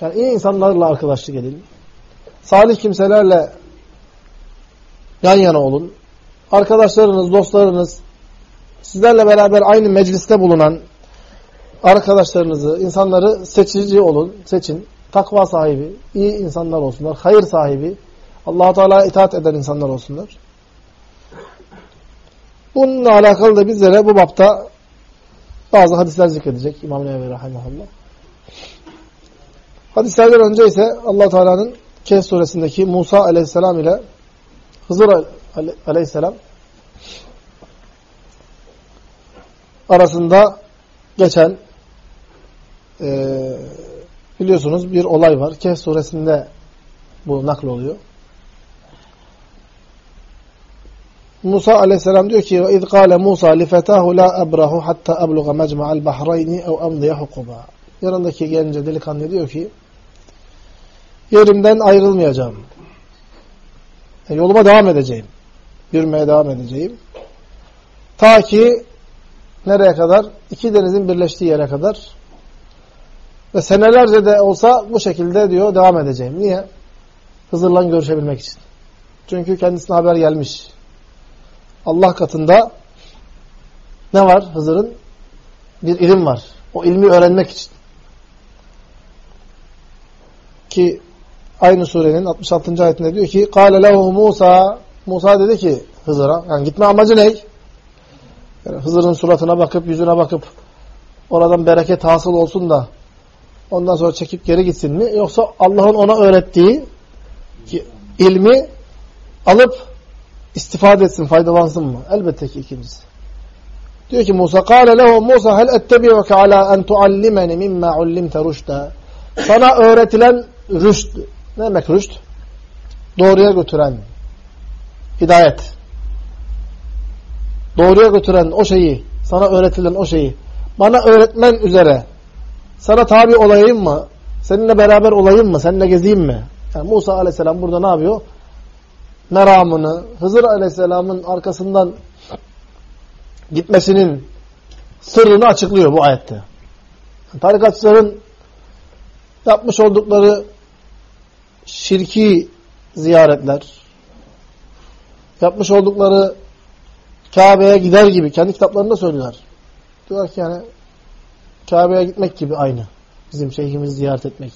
Yani iyi insanlarla arkadaşlık edin. Salih kimselerle yan yana olun. Arkadaşlarınız, dostlarınız, sizlerle beraber aynı mecliste bulunan arkadaşlarınızı, insanları seçici olun, seçin. Takva sahibi, iyi insanlar olsunlar, hayır sahibi, allah Teala'ya itaat eden insanlar olsunlar. Bununla alakalı da bizlere bu bapta bazı hadisler zikredecek İmam Nevevi Rahimahullah. Hadislerden önce ise allah Teala'nın Kehf suresindeki Musa aleyhisselam ile Hızır aleyhisselam arasında geçen e, biliyorsunuz bir olay var. Kehf suresinde bu nakl oluyor. Musa aleyhisselam diyor ki اِذْ قَالَ مُوسَى لِفَتَاهُ لَا أَبْرَهُ حَتَّى أَبْلُغَ مَجْمَعَ الْبَحْرَيْنِ اَوْ أَمْضِيَ حُقُبًا Yanındaki gelince delikanlı diyor ki yerimden ayrılmayacağım. Yani yoluma devam edeceğim. Yürümeye devam edeceğim. Ta ki nereye kadar? İki denizin birleştiği yere kadar ve senelerce de olsa bu şekilde diyor devam edeceğim. Niye? Hızır'la görüşebilmek için. Çünkü kendisine haber gelmiş. Allah katında ne var Hızır'ın? Bir ilim var. O ilmi öğrenmek için. Ki aynı surenin 66. ayetinde diyor ki قَالَ لَهُ Musa Musa dedi ki Hızır'a yani gitme amacı ne? Yani Hızır'ın suratına bakıp yüzüne bakıp oradan bereket hasıl olsun da ondan sonra çekip geri gitsin mi? Yoksa Allah'ın ona öğrettiği ki ilmi alıp istifade etsin, faydalansın mı? Elbette ki ikincisi. Diyor ki Musa قَالَ لَهُ Musa هَلْ اَتَّبِعُكَ عَلَى اَنْ تُعَلِّمَنِ مِمَّا عُلِّمْتَ رُشْدًا Sana öğretilen rüşt. ne demek rüşt? Doğruya götüren. Hidayet. Doğruya götüren o şeyi, sana öğretilen o şeyi, bana öğretmen üzere sana tabi olayım mı? Seninle beraber olayım mı? Seninle gezeyim mi? Yani Musa aleyhisselam burada ne yapıyor? Meramını, Hızır aleyhisselamın arkasından gitmesinin sırrını açıklıyor bu ayette. Tarikatçıların yapmış oldukları şirki ziyaretler, yapmış oldukları Kabe'ye gider gibi kendi kitaplarında söylüyorlar. Diyorlar ki yani Kabe'ye gitmek gibi aynı. Bizim şeyhimizi ziyaret etmek.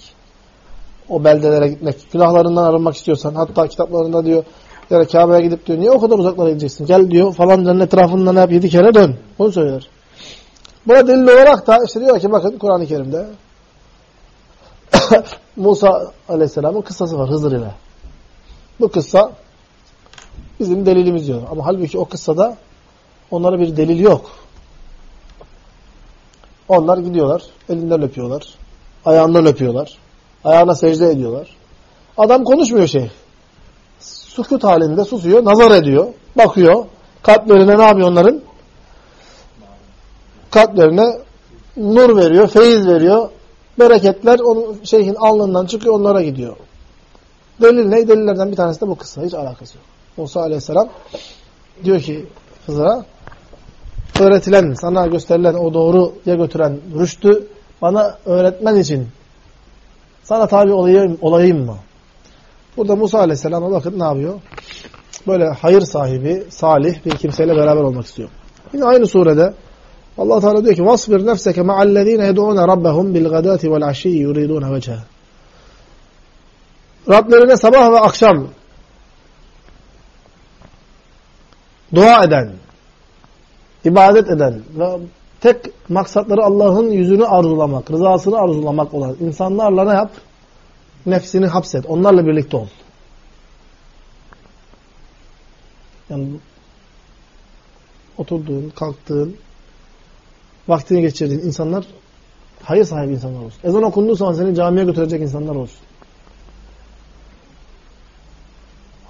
O beldelere gitmek. Günahlarından arınmak istiyorsan. Hatta kitaplarında diyor yani Kabe'ye gidip diyor niye o kadar uzaklara gideceksin? Gel diyor falancanın etrafında ne yap? Yedi kere dön. Bunu söylüyor. Buna delil olarak da işte diyor ki bakın Kur'an-ı Kerim'de Musa Aleyhisselam'ın kıssası var Hızır ile. Bu kıssa bizim delilimiz diyor. Ama halbuki o kıssada onlara bir delil yok. Onlar gidiyorlar, elinden öpüyorlar, ayağından öpüyorlar, ayağına secde ediyorlar. Adam konuşmuyor şey. Sukut halinde susuyor, nazar ediyor, bakıyor. Kalplerine ne yapıyor onların? Kalplerine nur veriyor, feyiz veriyor. Bereketler onun şeyhin alnından çıkıyor, onlara gidiyor. Delil ne? Delillerden bir tanesi de bu kıssa. Hiç alakası yok. Musa aleyhisselam diyor ki Hızır'a öğretilen, sana gösterilen o doğruya götüren rüştü bana öğretmen için sana tabi olayım, olayım mı? Burada Musa aleyhisselama bakın ne yapıyor? Böyle hayır sahibi, salih bir kimseyle beraber olmak istiyor. Yine aynı surede Allah Teala diyor ki: "Vasbir nefseke ma'allezine yed'un rabbahum bil gadati vel ashi yuridun vejha." Rablerine sabah ve akşam dua eden, ibadet eden ve tek maksatları Allah'ın yüzünü arzulamak, rızasını arzulamak olan insanlarla ne yap? Nefsini hapset. Onlarla birlikte ol. Yani oturduğun, kalktığın, vaktini geçirdiğin insanlar hayır sahibi insanlar olsun. Ezan okunduğu zaman seni camiye götürecek insanlar olsun.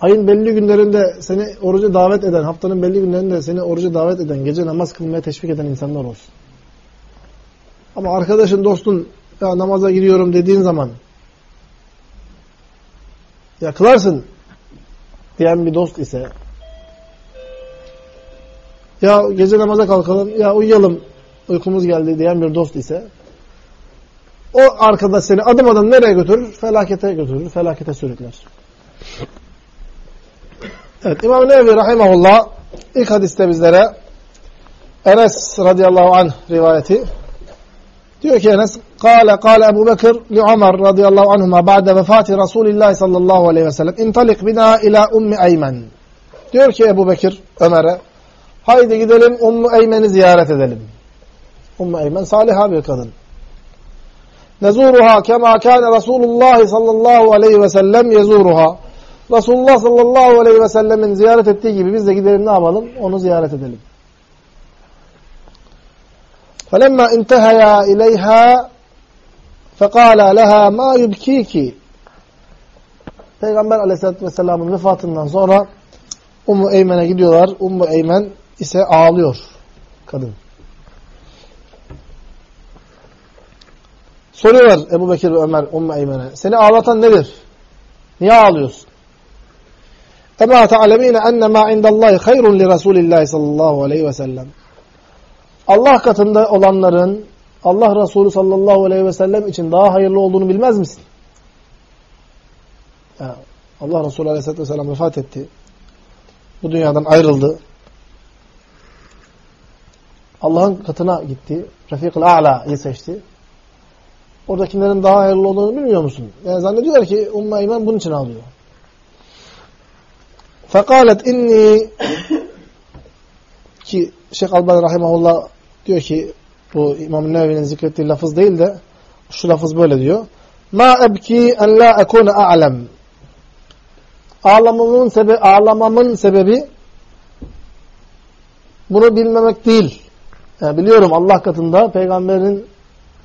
Ayın belli günlerinde seni oruca davet eden, haftanın belli günlerinde seni oruca davet eden, gece namaz kılmaya teşvik eden insanlar olsun. Ama arkadaşın, dostun ya namaza giriyorum dediğin zaman ya kılarsın diyen bir dost ise ya gece namaza kalkalım, ya uyuyalım uykumuz geldi diyen bir dost ise o arkadaş seni adım adım nereye götürür? Felakete götürür, felakete sürükler. Evet, İmam Nevi Rahimahullah ilk hadiste bizlere Enes radıyallahu anh rivayeti diyor ki Enes Kale kale Ebu Bekir li Ömer radıyallahu anhuma ba'de vefati Resulillah sallallahu aleyhi ve sellem intalik bina ila ummi Eymen diyor ki Ebu Bekir Ömer'e haydi gidelim Ummu Eymen'i ziyaret edelim. Ummu Eymen saliha bir kadın. Nezuruha kema kâne Resulullah sallallahu aleyhi ve sellem yezuruha. Resulullah sallallahu aleyhi ve sellemin ziyaret ettiği gibi biz de gidelim ne yapalım? Onu ziyaret edelim. فَلَمَّا اِنْتَهَيَا اِلَيْهَا فَقَالَ لَهَا مَا يُبْكِيكِ Peygamber aleyhissalatü vesselamın vefatından sonra Ummu Eymen'e gidiyorlar. Ummu Eymen ise ağlıyor kadın. Soruyorlar Ebu Bekir ve Ömer Ummu Eymen'e. Seni ağlatan nedir? Niye ağlıyorsun? Ema ta'lemine enne ma indallahi hayrun li Rasulillahi sallallahu aleyhi ve sellem. Allah katında olanların Allah Resulü sallallahu aleyhi ve sellem için daha hayırlı olduğunu bilmez misin? Ya, Allah Resulü aleyhisselatü vesselam vefat etti. Bu dünyadan ayrıldı. Allah'ın katına gitti. Refik-ül A'la'yı seçti. Oradakilerin daha hayırlı olduğunu bilmiyor musun? Yani zannediyorlar ki Umma İman bunun için ağlıyor. Fekalet inni ki Şeyh Albani Rahimahullah diyor ki bu İmam-ı Nevevi'nin zikrettiği lafız değil de şu lafız böyle diyor. Ma ebki en la ekune a'lem. Ağlamamın, sebe ağlamamın sebebi bunu bilmemek değil. Yani biliyorum Allah katında peygamberin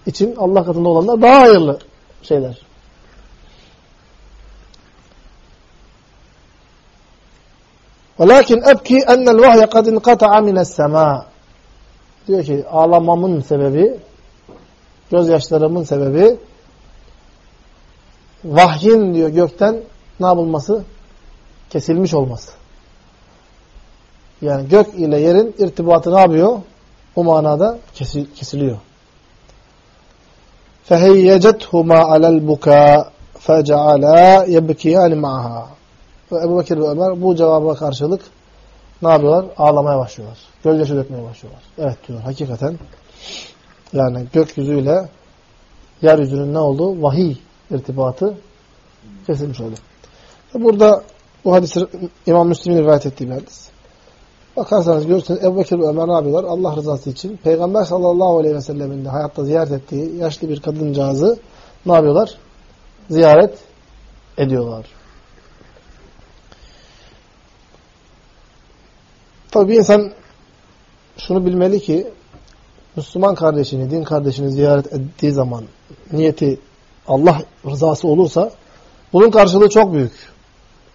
için Allah katında olanlar daha hayırlı şeyler. Velakin ebki ennel vahye kad inqata'a mines sema. Diyor ki ağlamamın sebebi, gözyaşlarımın sebebi vahyin diyor gökten ne yapılması? Kesilmiş olması. Yani gök ile yerin irtibatı ne yapıyor? Bu manada kesiliyor. فَهَيَّجَتْهُمَا عَلَى الْبُكَاءِ فَجَعَلَا يَبْكِيَانِ مَعَهَا Ve Ebu Bekir ve Ömer bu cevaba karşılık ne yapıyorlar? Ağlamaya başlıyorlar. Gözyaşı dökmeye başlıyorlar. Evet diyor hakikaten yani gökyüzüyle yeryüzünün ne oldu? Vahiy irtibatı kesilmiş oldu. Burada bu hadis İmam Müslim'in rivayet ettiği bir hadis. Bakarsanız görürsünüz Ebu Bekir Ömer yapıyorlar? Allah rızası için Peygamber sallallahu aleyhi ve sellemin de hayatta ziyaret ettiği yaşlı bir kadıncağızı ne yapıyorlar? Ziyaret ediyorlar. Tabi bir insan şunu bilmeli ki Müslüman kardeşini, din kardeşini ziyaret ettiği zaman niyeti Allah rızası olursa bunun karşılığı çok büyük.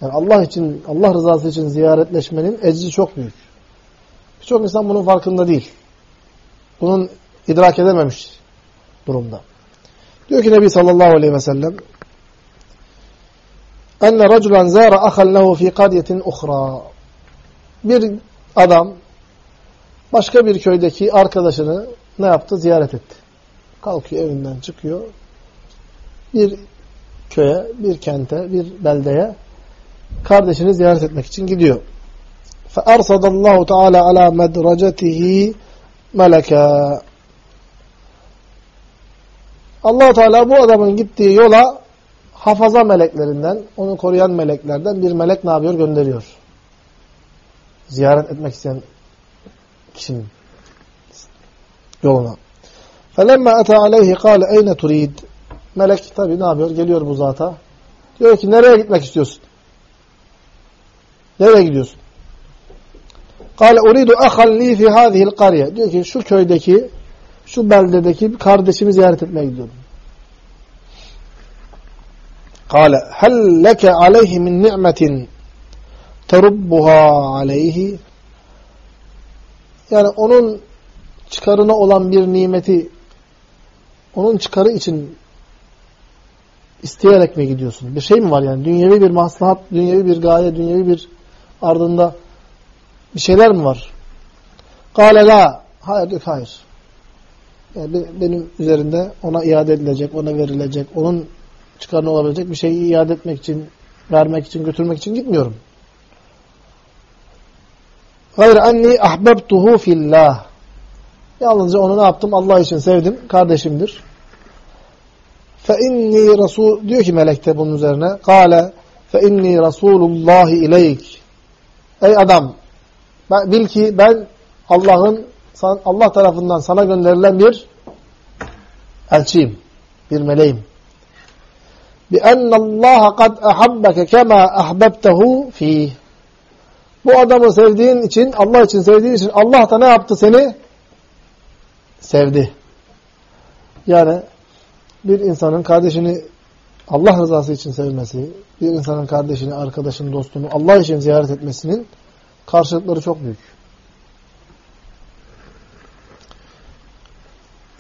Yani Allah için, Allah rızası için ziyaretleşmenin ecri çok büyük. Birçok insan bunun farkında değil. Bunun idrak edememiş durumda. Diyor ki Nebi sallallahu aleyhi ve sellem enne raculan zâra ahan lehu fî kadiyetin uhra bir adam başka bir köydeki arkadaşını ne yaptı? Ziyaret etti. Kalkıyor evinden çıkıyor. Bir köye, bir kente, bir beldeye kardeşini ziyaret etmek için gidiyor. فَأَرْصَدَ اللّٰهُ تَعَالَى عَلَى مَدْرَجَتِهِ مَلَكًا allah Teala bu adamın gittiği yola hafaza meleklerinden, onu koruyan meleklerden bir melek ne yapıyor? Gönderiyor. Ziyaret etmek isteyen kişinin yoluna. فَلَمَّا اَتَى عَلَيْهِ قَالَ اَيْنَ تُرِيدِ Melek tabi ne yapıyor? Geliyor bu zata. Diyor ki nereye gitmek istiyorsun? Nereye gidiyorsun? Kale uridu ahalli fi hazihil kariye. Diyor ki şu köydeki, şu beldedeki bir kardeşimi ziyaret etmeye gidiyorum. Kale hel leke aleyhi min ni'metin terubbuha aleyhi yani onun çıkarına olan bir nimeti onun çıkarı için isteyerek mi gidiyorsun? Bir şey mi var yani? Dünyevi bir maslahat, dünyevi bir gaye, dünyevi bir ardında bir şeyler mi var? Kale la. Hayır hayır. Yani benim üzerinde ona iade edilecek, ona verilecek, onun çıkarını olabilecek bir şeyi iade etmek için, vermek için, götürmek için gitmiyorum. Gayr enni ahbabtuhu fillah. Yalnızca onu ne yaptım? Allah için sevdim. Kardeşimdir. Fe inni rasul diyor ki melekte bunun üzerine. Kale fe inni rasulullah ileyk. Ey adam ben, bil ki ben Allah'ın Allah tarafından sana gönderilen bir elçiyim. Bir meleğim. Bi ennallaha kad ahabbeke kema ahbabtehu fih. Bu adamı sevdiğin için, Allah için sevdiğin için Allah da ne yaptı seni? Sevdi. Yani bir insanın kardeşini Allah rızası için sevmesi, bir insanın kardeşini, arkadaşını, dostunu Allah için ziyaret etmesinin karşılıkları çok büyük.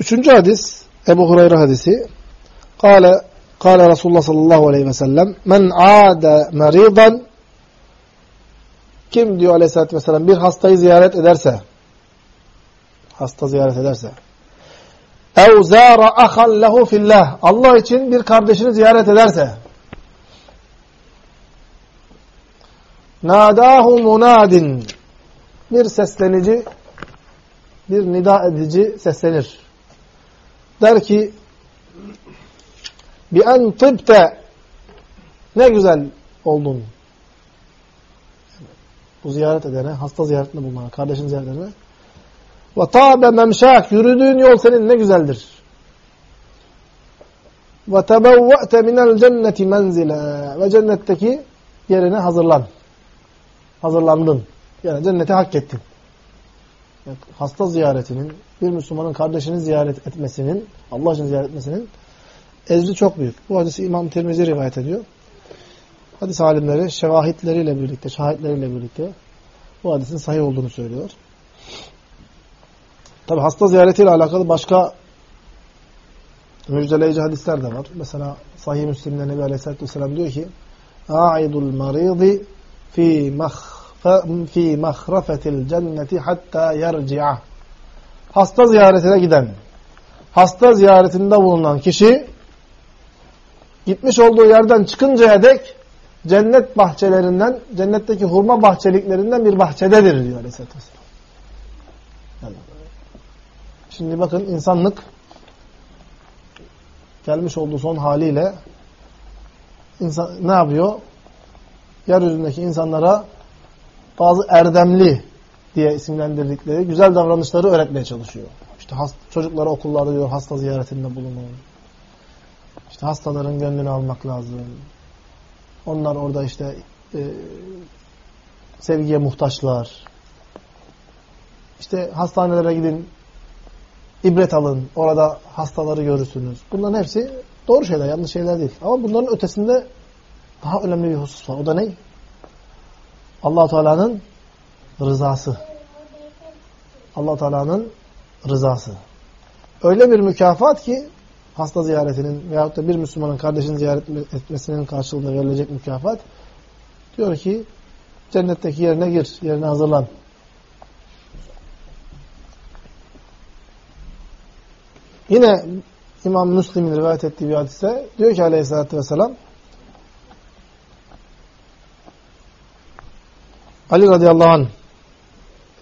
Üçüncü hadis, Ebu Hureyre hadisi. Kale, kale Resulullah sallallahu aleyhi ve sellem, men aade meridan kim diyor aleyhissalatü vesselam bir hastayı ziyaret ederse hasta ziyaret ederse zâra ahan lehu fillah Allah için bir kardeşini ziyaret ederse nadahu munadin bir seslenici bir nida edici seslenir. Der ki en tıbte ne güzel oldun. Bu ziyaret edene, hasta ziyaretinde bulunana, kardeşin ziyaret edene. Ve tabe memşak, yürüdüğün yol senin ne güzeldir. Ve tebevve'te minel cenneti menzile. Ve cennetteki yerine hazırlan. Hazırlandın. Yani cenneti hak ettin. Yani hasta ziyaretinin, bir Müslümanın kardeşini ziyaret etmesinin, Allah için ziyaret etmesinin ecri çok büyük. Bu hadisi İmam Tirmizi rivayet ediyor hadis alimleri şevahitleriyle birlikte, şahitleriyle birlikte bu hadisin sahih olduğunu söylüyor. Tabi hasta ziyaretiyle alakalı başka müjdeleyici hadisler de var. Mesela Sahih Müslim'de Nebi Aleyhisselatü Vesselam diyor ki A'idul maridi fi fi mahrafetil cenneti hatta yerci'a Hasta ziyaretine giden, hasta ziyaretinde bulunan kişi gitmiş olduğu yerden çıkıncaya dek cennet bahçelerinden, cennetteki hurma bahçeliklerinden bir bahçededir diyor Aleyhisselatü Vesselam. Yani, şimdi bakın insanlık gelmiş olduğu son haliyle insan, ne yapıyor? Yeryüzündeki insanlara bazı erdemli diye isimlendirdikleri güzel davranışları öğretmeye çalışıyor. İşte hast çocuklara okullarda diyor hasta ziyaretinde bulunun. İşte hastaların gönlünü almak lazım. Onlar orada işte e, sevgiye muhtaçlar. İşte hastanelere gidin, ibret alın, orada hastaları görürsünüz. Bunların hepsi doğru şeyler, yanlış şeyler değil. Ama bunların ötesinde daha önemli bir husus var. O da ne? allah Teala'nın rızası. allah Teala'nın rızası. Öyle bir mükafat ki hasta ziyaretinin veyahut da bir Müslümanın kardeşini ziyaret etmesinin karşılığında verilecek mükafat diyor ki cennetteki yerine gir, yerine hazırlan. Yine İmam Müslim'in rivayet ettiği bir hadise diyor ki aleyhissalatü vesselam Ali radıyallahu anh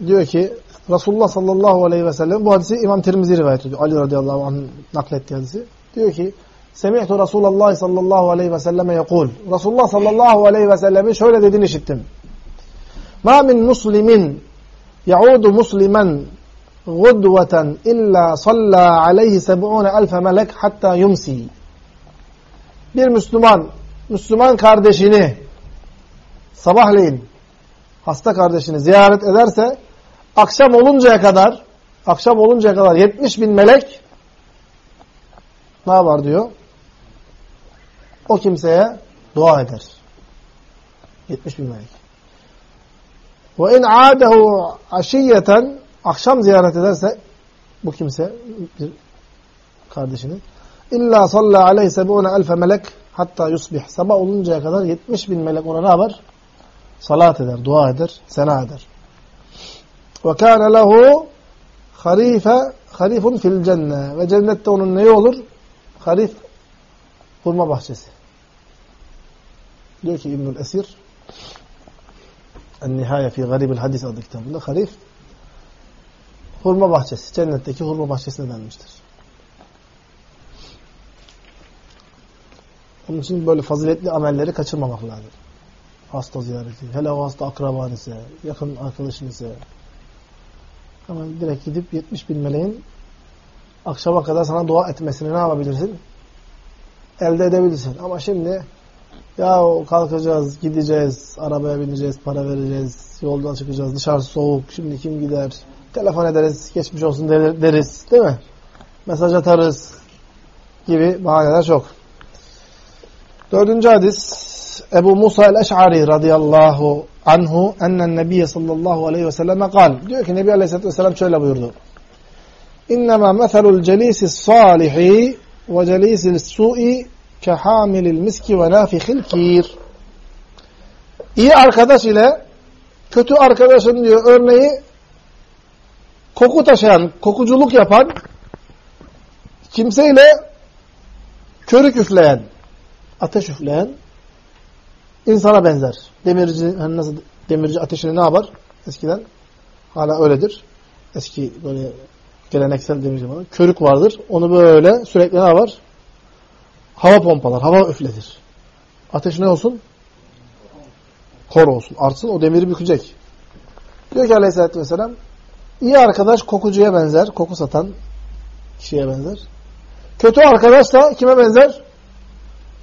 diyor ki Resulullah sallallahu aleyhi ve sellem bu hadisi İmam Tirmizi rivayet ediyor. Ali radıyallahu anh naklettiği hadisi. Diyor ki Semi'tu Resulullah sallallahu aleyhi ve selleme yekul. Resulullah sallallahu aleyhi ve sellemin şöyle dediğini işittim. Ma min muslimin yaudu muslimen gudveten illa salla aleyhi seb'une elfe melek hatta yumsi. Bir Müslüman, Müslüman kardeşini sabahleyin hasta kardeşini ziyaret ederse akşam oluncaya kadar akşam oluncaya kadar 70 bin melek ne yapar diyor? O kimseye dua eder. 70 bin melek. İn âdehu aşiyyeten akşam ziyaret ederse bu kimse bir kardeşini illa salla aleyhi sebûne elfe melek hatta yusbih. Sabah oluncaya kadar 70 bin melek ona ne yapar? Salat eder, dua eder, sena eder. Ve kâne lehu harife harifun fil cenne. Ve cennette onun neyi olur? Harif hurma bahçesi. Diyor ki İbnül Esir En-Nihaye fi Garibil Hadis adlı kitabında harif hurma bahçesi. Cennetteki hurma bahçesine denmiştir. Onun için böyle faziletli amelleri kaçırmamak lazım. Hasta ziyareti. Hele o hasta akraban ise, yakın arkadaşın ise. Hemen direkt gidip 70 bin meleğin akşama kadar sana dua etmesini ne yapabilirsin? Elde edebilirsin. Ama şimdi ya kalkacağız, gideceğiz, arabaya bineceğiz, para vereceğiz, yoldan çıkacağız, dışarısı soğuk, şimdi kim gider? Telefon ederiz, geçmiş olsun deriz, değil mi? Mesaj atarız gibi bahaneler çok. Dördüncü hadis Ebu Musa el-Eş'ari radıyallahu anhu ennen nebiye sallallahu aleyhi ve selleme kal. Diyor ki Nebi aleyhisselatü vesselam şöyle buyurdu. İnnemâ methelul celîsis sâlihi ve celîsil su'i kehamilil miski ve nâfihil kîr. İyi arkadaş ile kötü arkadaşın diyor örneği koku taşıyan, kokuculuk yapan kimseyle körük üfleyen, ateş üfleyen insana benzer. Demirci, hani nasıl demirci ateşini ne yapar? Eskiden hala öyledir. Eski böyle geleneksel demirci var. Körük vardır. Onu böyle sürekli ne yapar? Hava pompalar, hava üfletir. Ateş ne olsun? Kor olsun, artsın. O demiri bükecek. Diyor ki aleyhissalatü vesselam İyi arkadaş kokucuya benzer, koku satan kişiye benzer. Kötü arkadaş da kime benzer?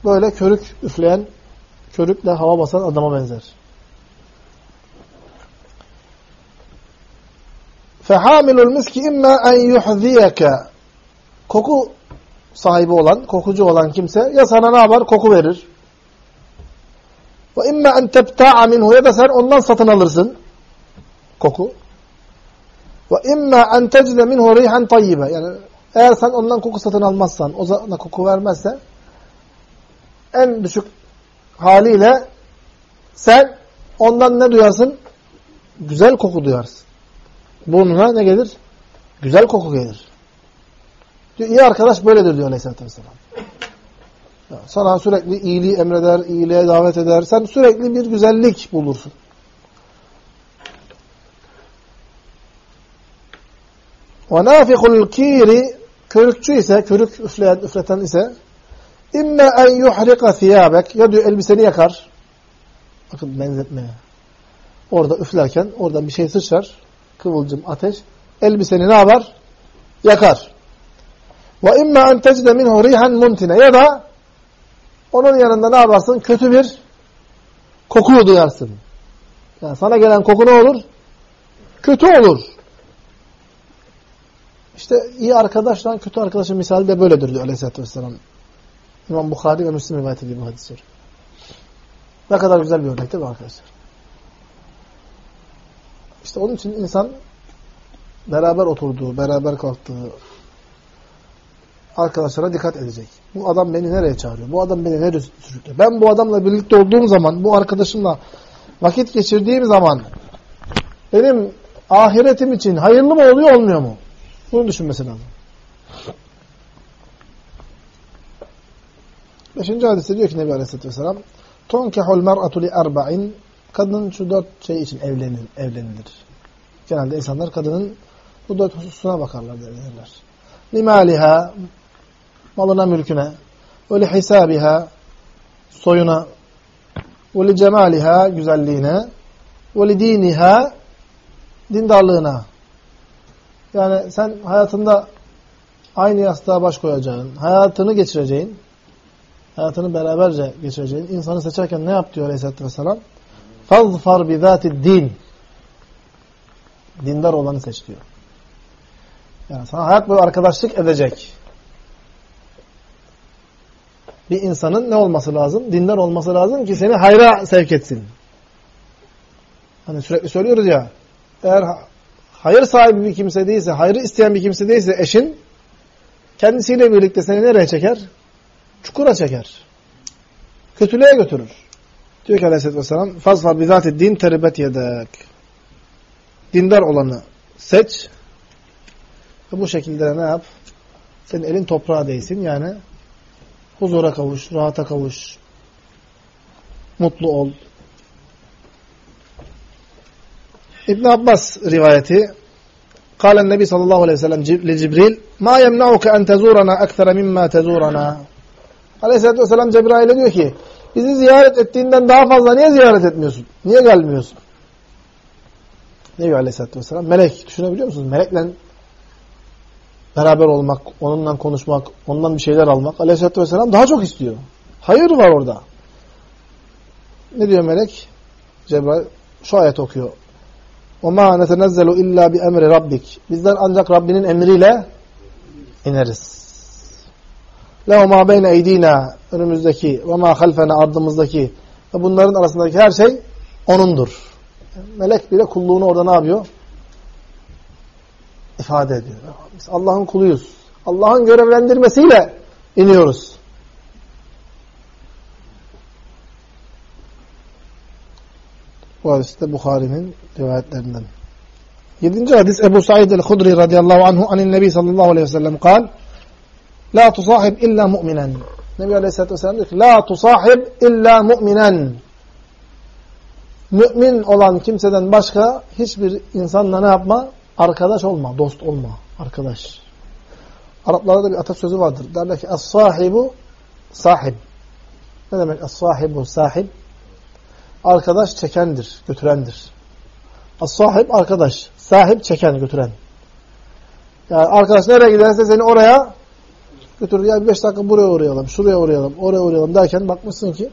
Böyle körük üfleyen, körükle hava basan adama benzer. Fehamilul miski imma en yuhziyeke. Koku sahibi olan, kokucu olan kimse ya sana ne yapar? Koku verir. Ve imma en tebta'a minhu ya da sen ondan satın alırsın. Koku. Ve imma en tecride minhu rihan tayyibe. Yani eğer sen ondan koku satın almazsan, o ona koku vermezse en düşük haliyle sen ondan ne duyarsın? Güzel koku duyarsın. Burnuna ne gelir? Güzel koku gelir. Diyor, iyi arkadaş böyledir diyor Aleyhisselatü Vesselam. Sana sürekli iyiliği emreder, iyiliğe davet eder. Sen sürekli bir güzellik bulursun. وَنَافِقُ الْكِيرِ Körükçü ise, körük üfleyen, üfleten ise İmme en yuhrika thiyabek ya diyor elbiseni yakar. Bakın benzetmeye. Orada üflerken oradan bir şey sıçrar. Kıvılcım, ateş. Elbiseni ne yapar? Yakar. Ve imme en tecde minhu rihan mumtine. Ya da onun yanında ne yaparsın? Kötü bir koku duyarsın. Yani sana gelen koku ne olur? Kötü olur. İşte iyi arkadaşla kötü arkadaşın misali de böyledir diyor Aleyhisselatü Vesselam. İmam Bukhari ve Müslim rivayet ediyor bu hadisleri. Ne kadar güzel bir örnek değil mi arkadaşlar? İşte onun için insan beraber oturduğu, beraber kalktığı arkadaşlara dikkat edecek. Bu adam beni nereye çağırıyor? Bu adam beni nereye sürüklüyor? Ben bu adamla birlikte olduğum zaman, bu arkadaşımla vakit geçirdiğim zaman benim ahiretim için hayırlı mı oluyor, olmuyor mu? Bunu düşünmesi lazım. Beşinci hadiste diyor ki Nebi Aleyhisselatü Vesselam Tonkehul mer'atu li erba'in Kadının şu dört şey için evlenir, evlenilir. Genelde insanlar kadının bu dört hususuna bakarlar derler. Limaliha malına mülküne ve hisabiha soyuna ve li cemaliha güzelliğine ve diniha dindarlığına yani sen hayatında aynı yastığa baş koyacağın, hayatını geçireceğin hayatını beraberce geçireceğin insanı seçerken ne yap diyor Aleyhisselatü Vesselam? فَظْفَرْ بِذَاتِ din. Dindar olanı seç diyor. Yani sana hayat boyu arkadaşlık edecek. Bir insanın ne olması lazım? Dindar olması lazım ki seni hayra sevk etsin. Hani sürekli söylüyoruz ya, eğer hayır sahibi bir kimse değilse, hayrı isteyen bir kimse değilse eşin, kendisiyle birlikte seni nereye çeker? çukura çeker. Kötülüğe götürür. Diyor ki aleyhissalatü vesselam fazfar bizati din teribet yedek. Dindar olanı seç. Ve bu şekilde ne yap? Senin elin toprağa değsin. Yani huzura kavuş, rahata kavuş, mutlu ol. İbn Abbas rivayeti Kalen Nebi sallallahu aleyhi ve sellem li Cibril Ma yemna'uke en tezurana ektere mimma tezurana Aleyhisselatü vesselam Cebrail'e diyor ki bizi ziyaret ettiğinden daha fazla niye ziyaret etmiyorsun? Niye gelmiyorsun? Ne diyor aleyhissalatü vesselam? Melek. Düşünebiliyor musunuz? Melekle beraber olmak, onunla konuşmak, ondan bir şeyler almak aleyhissalatü vesselam daha çok istiyor. Hayır var orada. Ne diyor melek? Cebrail şu ayet okuyor. وَمَا نَتَنَزَّلُ illa بِأَمْرِ rabbik. Bizler ancak Rabbinin emriyle ineriz. لَهُ مَا بَيْنَ اَيْد۪ينَا Önümüzdeki وَمَا خَلْفَنَا ardımızdaki ve bunların arasındaki her şey O'nundur. Melek bile kulluğunu orada ne yapıyor? İfade ediyor. Biz Allah'ın kuluyuz. Allah'ın görevlendirmesiyle iniyoruz. Bu hadis de Bukhari'nin rivayetlerinden. Yedinci hadis Ebu Said el-Hudri radıyallahu anhu anin Nebi sallallahu aleyhi ve sellem kal La tusahib illa mu'minen. Nebi aleyhissalatü vesselam diyor ki La tusahib illa mu'minen. Mümin olan kimseden başka hiçbir insanla ne yapma? Arkadaş olma, dost olma, arkadaş. Araplarda da bir atasözü vardır. Derler ki Es-sahibu sahib. Ne demek es-sahibu sahib? Arkadaş çekendir, götürendir. As-sahib arkadaş, sahip çeken, götüren. Yani arkadaş nereye giderse seni oraya götürür. Ya beş dakika buraya uğrayalım, şuraya uğrayalım, oraya uğrayalım derken bakmışsın ki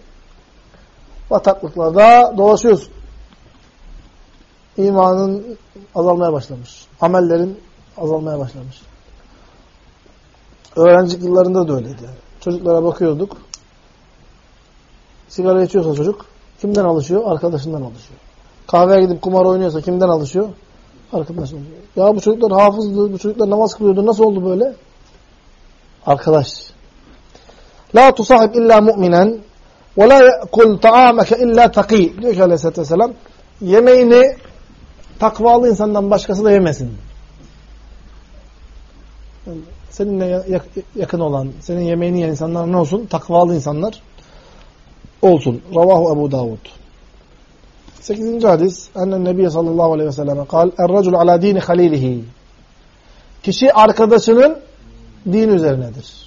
bataklıklarda dolaşıyorsun. İmanın azalmaya başlamış. Amellerin azalmaya başlamış. Öğrencilik yıllarında da öyleydi. Çocuklara bakıyorduk. Sigara içiyorsa çocuk Kimden alışıyor? Arkadaşından alışıyor. Kahveye gidip kumar oynuyorsa kimden alışıyor? Arkadaşından. Ya bu çocuklar hafızdı, bu çocuklar namaz kılıyordu. Nasıl oldu böyle? Arkadaş. La tusahib illa mu'minen ve la ye'kul ta'ameke illa taki. Diyor ki aleyhissalatü vesselam yemeğini takvalı insandan başkası da yemesin. Seninle yakın olan, senin yemeğini yiyen insanlar ne olsun? Takvalı insanlar olsun. Ravahu Ebu Davud. Sekizinci hadis. Ennen Nebiye sallallahu aleyhi ve selleme kal. Er-racul ala dini halilihi. Kişi arkadaşının din üzerinedir.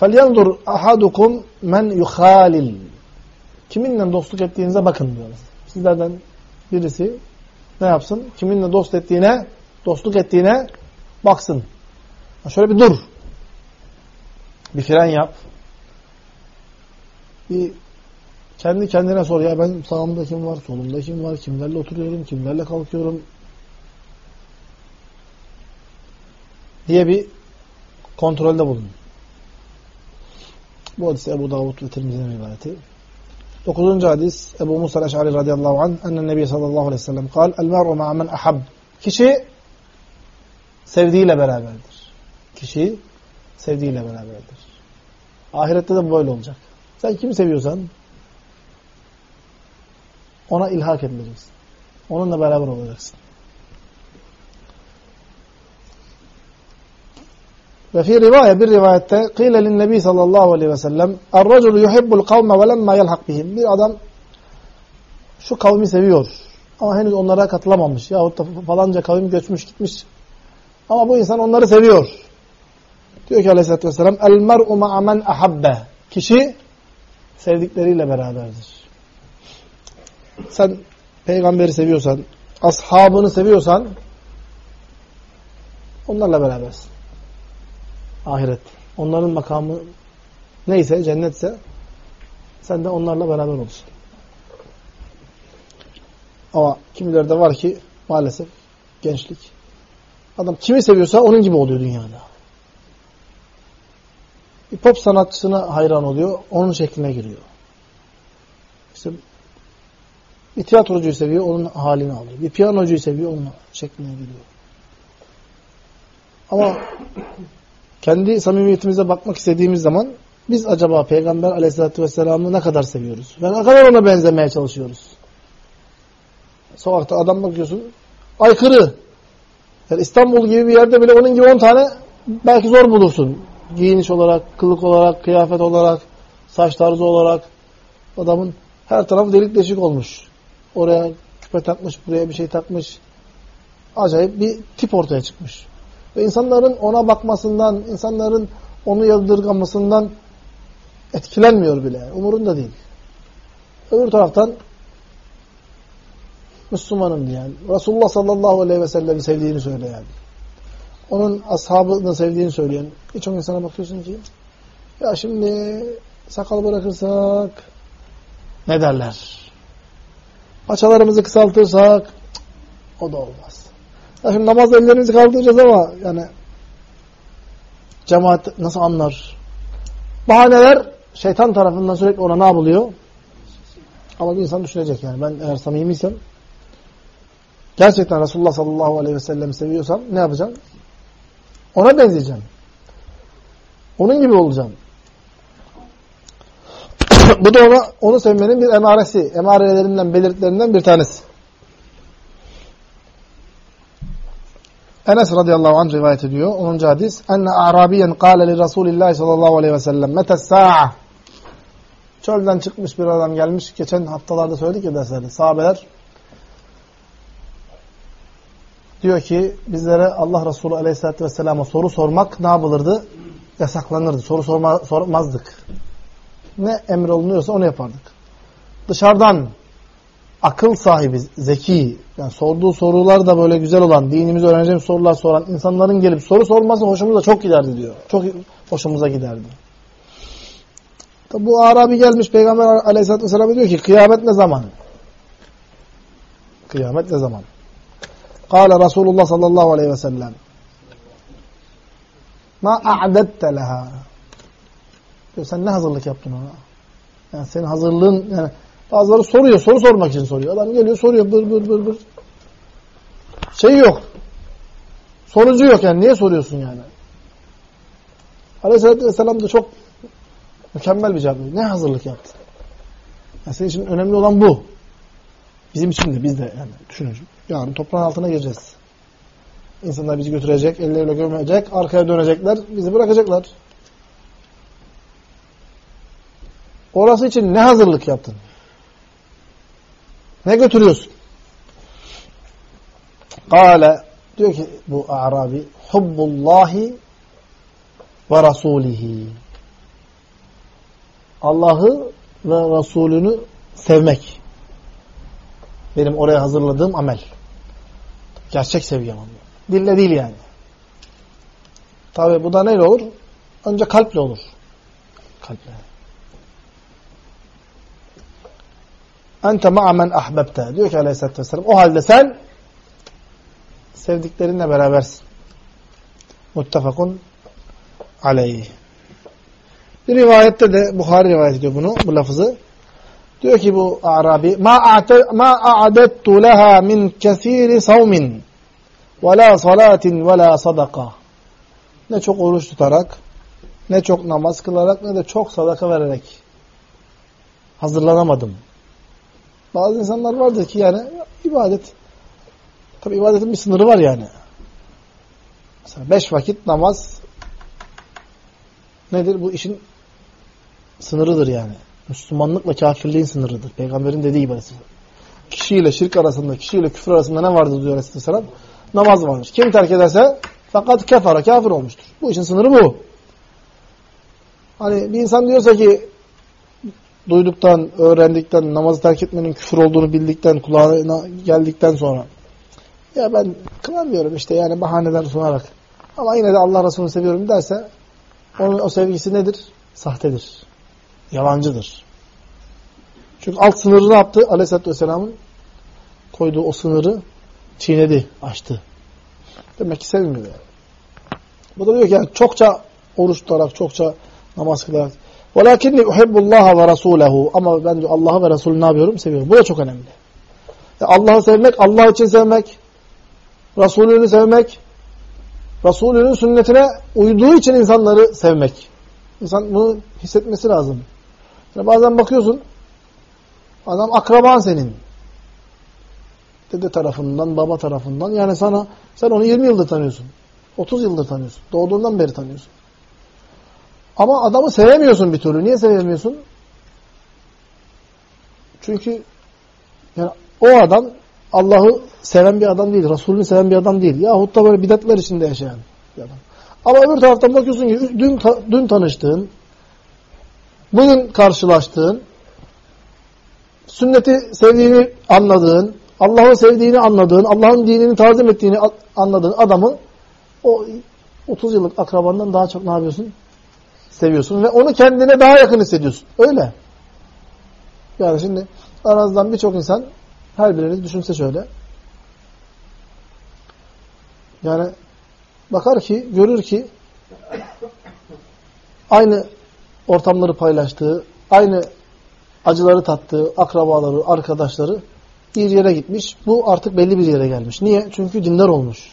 فَلْيَنْظُرْ ahadukum men yuhalil. Kiminle dostluk ettiğinize bakın diyor. Sizlerden birisi ne yapsın? Kiminle dost ettiğine, dostluk ettiğine baksın. Şöyle bir dur. Bir fren yap bir kendi kendine sor ya ben sağımda kim var, solumda kim var, kimlerle oturuyorum, kimlerle kalkıyorum diye bir kontrolde bulun. Bu hadis Ebu Davud ve Tirmizi'nin rivayeti. Dokuzuncu hadis Ebu Musa el-Eş'ari radıyallahu anh ennen Nebi sallallahu aleyhi ve sellem kal el mer'u ma'a men ahab. Kişi sevdiğiyle beraberdir. Kişi sevdiğiyle beraberdir. Ahirette de böyle olacak. Sen kimi seviyorsan ona ilhak edileceksin. Onunla beraber olacaksın. Ve fi rivayet bir rivayette kıyle linnebi sallallahu aleyhi ve sellem Er-raculu yuhibbul kavme ve lemma yelhak. Bir adam şu kavmi seviyor. Ama henüz onlara katılamamış. Yahut da falanca kavim göçmüş gitmiş. Ama bu insan onları seviyor. Diyor ki aleyhissalatü vesselam El mer'u ma'amen ahabbe. Kişi sevdikleriyle beraberdir. Sen peygamberi seviyorsan, ashabını seviyorsan onlarla berabersin. Ahiret. Onların makamı neyse, cennetse sen de onlarla beraber olursun. Ama kimileri de var ki maalesef gençlik. Adam kimi seviyorsa onun gibi oluyor dünyada pop sanatçısına hayran oluyor, onun şekline giriyor. İşte bir tiyatrocuyu seviyor, onun halini alıyor. Bir piyanocuyu seviyor, onun şekline giriyor. Ama kendi samimiyetimize bakmak istediğimiz zaman biz acaba Peygamber aleyhissalatü vesselam'ı ne kadar seviyoruz? Ve ne kadar ona benzemeye çalışıyoruz? Sokakta adam bakıyorsun, aykırı. Yani İstanbul gibi bir yerde bile onun gibi 10 tane belki zor bulursun. Giyiniş olarak, kılık olarak, kıyafet olarak, saç tarzı olarak. Adamın her tarafı delik deşik olmuş. Oraya küpe takmış, buraya bir şey takmış. Acayip bir tip ortaya çıkmış. Ve insanların ona bakmasından, insanların onu yadırgamasından etkilenmiyor bile. Umurunda değil. Öbür taraftan Müslümanım diyen, Resulullah sallallahu aleyhi ve sellem'i sevdiğini söyleyen, onun ashabını sevdiğini söyleyen birçok insana bakıyorsun ki ya şimdi sakal bırakırsak ne derler? Paçalarımızı kısaltırsak o da olmaz. Ya şimdi namazda ellerimizi kaldıracağız ama yani cemaat nasıl anlar? Bahaneler şeytan tarafından sürekli ona ne yapılıyor? Ama bir insan düşünecek yani. Ben eğer samimiysem gerçekten Resulullah sallallahu aleyhi ve sellem'i seviyorsam ne yapacağım? Ona benzeyeceğim. Onun gibi olacağım. Bu da ona onu sevmenin bir emaresi, emarelerinden, belirtilerinden bir tanesi. Enes radıyallahu anh rivayet ediyor. 10. hadis. Enne a'rabiyen kâle li Resulillahi sallallahu aleyhi ve sellem mete sa'a Çölden çıkmış bir adam gelmiş. Geçen haftalarda söyledik ya derslerde. Sahabeler diyor ki bizlere Allah Resulü aleyhissalatü vesselam'a soru sormak ne yapılırdı? Yasaklanırdı. Soru sorma, sormazdık. Ne emrolunuyorsa onu yapardık. Dışarıdan akıl sahibi, zeki, yani sorduğu sorular da böyle güzel olan, dinimizi öğreneceğimiz sorular soran insanların gelip soru sorması hoşumuza çok giderdi diyor. Çok hoşumuza giderdi. Tabi bu Arabi gelmiş Peygamber aleyhissalatü vesselam diyor ki kıyamet ne zaman? Kıyamet ne zaman? Kale Resulullah sallallahu aleyhi ve sellem Ma a'dette leha diyor, sen ne hazırlık yaptın ona? Yani senin hazırlığın yani bazıları soruyor, soru sormak için soruyor. Adam geliyor soruyor bır bır bır bır. Şey yok. Sorucu yok yani. Niye soruyorsun yani? Aleyhisselatü Vesselam da çok Mükemmel bir cevap. Ne hazırlık yaptın? Yani senin için önemli olan bu. Bizim için de biz de yani düşünün. Yarın toprağın altına gireceğiz. İnsanlar bizi götürecek, elleriyle gömecek, arkaya dönecekler, bizi bırakacaklar. Orası için ne hazırlık yaptın? Ne götürüyorsun? Kale diyor ki bu Arabi hubbullahi ve rasulihi Allah'ı ve Resulünü sevmek. Benim oraya hazırladığım amel. Gerçek sevgi ama. Dille değil yani. Tabi bu da neyle olur? Önce kalple olur. Kalple. Ente ma'a men ahbebte. Diyor ki aleyhissalatü vesselam. O halde sen sevdiklerinle berabersin. Muttefakun aleyh. Bir rivayette de Bukhari rivayet ediyor bunu, bu lafızı. Diyor ki bu Arabi, ma a'adettu leha min kesiri savmin ve la salatin ve la sadaka. Ne çok oruç tutarak, ne çok namaz kılarak, ne de çok sadaka vererek hazırlanamadım. Bazı insanlar vardır ki yani ibadet, tabi ibadetin bir sınırı var yani. Mesela beş vakit namaz nedir? Bu işin sınırıdır yani. Müslümanlıkla kafirliğin sınırıdır. Peygamberin dediği gibi aleyhisselam. Kişiyle şirk arasında, kişiyle küfür arasında ne vardır diyor aleyhisselam? Namaz varmış. Kim terk ederse fakat kefara, kafir olmuştur. Bu işin sınırı bu. Hani bir insan diyorsa ki duyduktan, öğrendikten, namazı terk etmenin küfür olduğunu bildikten, kulağına geldikten sonra ya ben kılamıyorum işte yani bahaneden sunarak ama yine de Allah Resulü'nü seviyorum derse onun o sevgisi nedir? Sahtedir. Yalancıdır. Çünkü alt sınırı ne yaptı? Aleyhisselatü Vesselam'ın koyduğu o sınırı çiğnedi, açtı. Demek ki sevmiyor yani. Bu da diyor ki yani çokça oruç tutarak, çokça namaz kılarak. وَلَكِنِّي اُحِبُّ اللّٰهَ وَرَسُولَهُ Ama ben diyor Allah'ı ve Resulü ne yapıyorum? Seviyorum. Bu da çok önemli. Yani Allah'ı sevmek, Allah için sevmek, Resulünü sevmek, Resulünün sünnetine uyduğu için insanları sevmek. İnsan bunu hissetmesi lazım. Yani bazen bakıyorsun, adam akraban senin. dede tarafından, baba tarafından. Yani sana sen onu 20 yıldır tanıyorsun. 30 yıldır tanıyorsun. Doğduğundan beri tanıyorsun. Ama adamı sevemiyorsun bir türlü. Niye sevemiyorsun? Çünkü yani o adam Allah'ı seven bir adam değil. Resulünü seven bir adam değil. Yahut da böyle bidatlar içinde yaşayan bir adam. Ama öbür taraftan bakıyorsun ki dün, dün tanıştığın, bugün karşılaştığın, sünneti sevdiğini anladığın, Allah'ı sevdiğini anladığın, Allah'ın dinini tazim ettiğini anladığın adamı o 30 yıllık akrabandan daha çok ne yapıyorsun? Seviyorsun ve onu kendine daha yakın hissediyorsun. Öyle. Yani şimdi aranızdan birçok insan her biriniz düşünse şöyle. Yani bakar ki, görür ki aynı ortamları paylaştığı, aynı acıları tattığı akrabaları, arkadaşları bir yere gitmiş. Bu artık belli bir yere gelmiş. Niye? Çünkü dindar olmuş.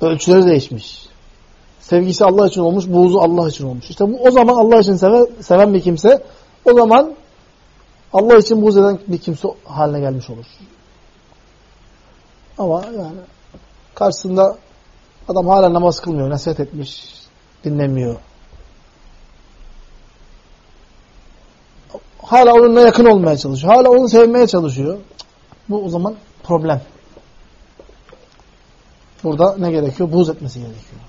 Ölçüleri değişmiş. Sevgisi Allah için olmuş, buğzu Allah için olmuş. İşte bu o zaman Allah için seven, seven bir kimse o zaman Allah için buğz eden bir kimse haline gelmiş olur. Ama yani karşısında adam hala namaz kılmıyor, nasihat etmiş, dinlemiyor. Hala onunla yakın olmaya çalışıyor. Hala onu sevmeye çalışıyor. Bu o zaman problem. Burada ne gerekiyor? Buz etmesi gerekiyor.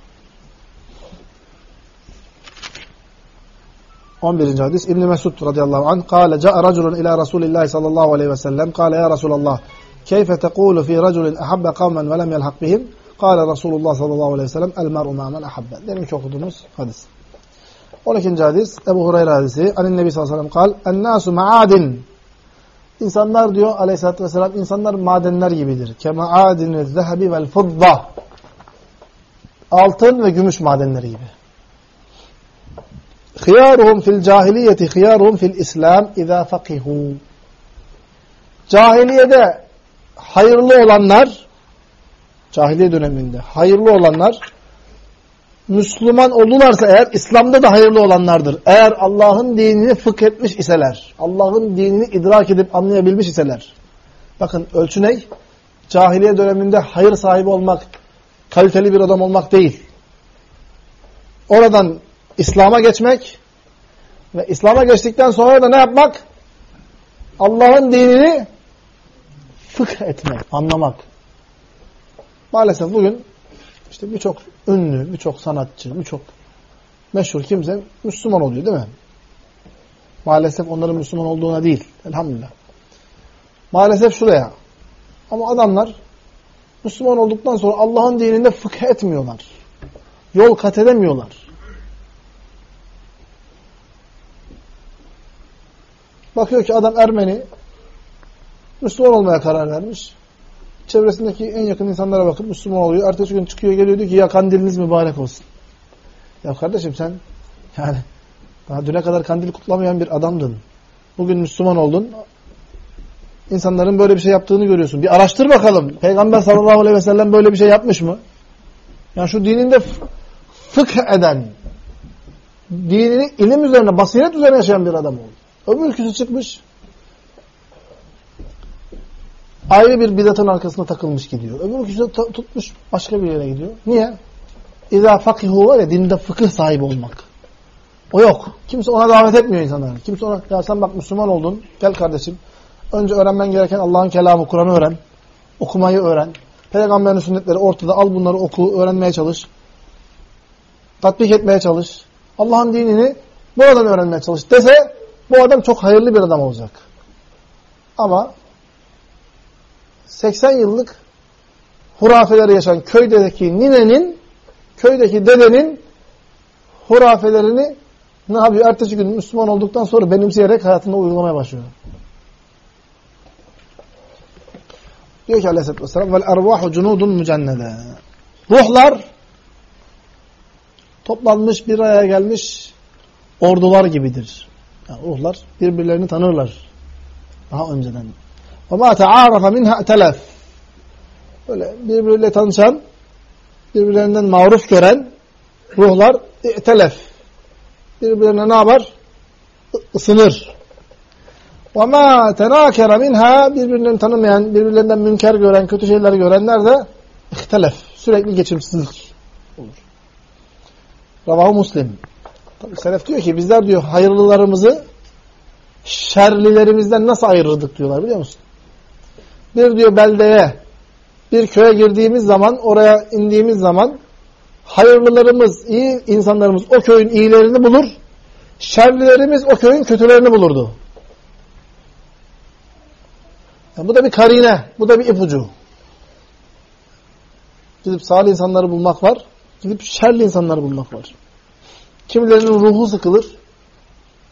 11. hadis İbn Mesud radıyallahu anh قال جاء رجل إلى رسول الله صلى الله عليه وسلم قال يا رسول الله كيف تقول في رجل أحب قوما ولم يلحق بهم قال رسول الله صلى الله عليه وسلم المرء مع من أحب deminki okuduğumuz hadis 12. hadis Ebu Hureyre hadisi Anin Nebi sallallahu aleyhi ve sellem kal Ennâsu ma'adin İnsanlar diyor aleyhissalatü vesselam insanlar madenler gibidir. Kema'adin zehebi vel fudda Altın ve gümüş madenleri gibi. Hıyaruhum fil cahiliyeti hıyaruhum fil İslam izâ fakihu. Cahiliyede hayırlı olanlar cahiliye döneminde hayırlı olanlar Müslüman oldularsa eğer İslam'da da hayırlı olanlardır. Eğer Allah'ın dinini fıkh etmiş iseler, Allah'ın dinini idrak edip anlayabilmiş iseler. Bakın ölçü ne? Cahiliye döneminde hayır sahibi olmak, kaliteli bir adam olmak değil. Oradan İslam'a geçmek ve İslam'a geçtikten sonra da ne yapmak? Allah'ın dinini fıkh etmek, anlamak. Maalesef bugün işte birçok ünlü, birçok sanatçı, birçok meşhur kimse Müslüman oluyor değil mi? Maalesef onların Müslüman olduğuna değil. Elhamdülillah. Maalesef şuraya. Ama adamlar Müslüman olduktan sonra Allah'ın dininde fıkh etmiyorlar. Yol kat edemiyorlar. Bakıyor ki adam Ermeni Müslüman olmaya karar vermiş çevresindeki en yakın insanlara bakıp Müslüman oluyor. Ertesi gün çıkıyor geliyor diyor ki ya kandiliniz mübarek olsun. Ya kardeşim sen yani daha düne kadar kandil kutlamayan bir adamdın. Bugün Müslüman oldun. İnsanların böyle bir şey yaptığını görüyorsun. Bir araştır bakalım. Peygamber sallallahu aleyhi ve sellem böyle bir şey yapmış mı? Yani şu dininde fıkh eden, dinini ilim üzerine, basiret üzerine yaşayan bir adam oldu. Öbür ülküsü çıkmış, ayrı bir bidatın arkasına takılmış gidiyor. Öbür kişi tutmuş başka bir yere gidiyor. Niye? İzâ fakihu var ya dinde fıkıh sahibi olmak. O yok. Kimse ona davet etmiyor insanları. Kimse ona ya sen bak Müslüman oldun. Gel kardeşim. Önce öğrenmen gereken Allah'ın kelamı, Kur'an'ı öğren. Okumayı öğren. Peygamberin sünnetleri ortada. Al bunları oku, öğrenmeye çalış. Tatbik etmeye çalış. Allah'ın dinini buradan öğrenmeye çalış dese bu adam çok hayırlı bir adam olacak. Ama 80 yıllık hurafeleri yaşayan köydeki ninenin, köydeki dedenin hurafelerini ne yapıyor? Ertesi gün Müslüman olduktan sonra benimseyerek hayatında uygulamaya başlıyor. Diyor ki aleyhissalatü vesselam vel ervahu cunudun mücennede. Ruhlar toplanmış bir araya gelmiş ordular gibidir. Yani ruhlar birbirlerini tanırlar. Daha önceden. وَمَا تَعَارَفَ مِنْهَا اَتَلَفْ Böyle birbiriyle tanışan, birbirlerinden maruf gören ruhlar telef. Birbirlerine ne yapar? Isınır. وَمَا تَنَاكَرَ minha Birbirlerini tanımayan, birbirlerinden münker gören, kötü şeyler görenler de ihtelef. Sürekli geçimsizlik olur. Ravahu Muslim. Tabii Selef diyor ki bizler diyor hayırlılarımızı şerlilerimizden nasıl ayırırdık diyorlar biliyor musun? Bir diyor beldeye, bir köye girdiğimiz zaman, oraya indiğimiz zaman hayırlılarımız, iyi insanlarımız o köyün iyilerini bulur, şerlilerimiz o köyün kötülerini bulurdu. Yani bu da bir karine, bu da bir ipucu. Gidip salih insanları bulmak var, gidip şerli insanları bulmak var. Kimilerinin ruhu sıkılır,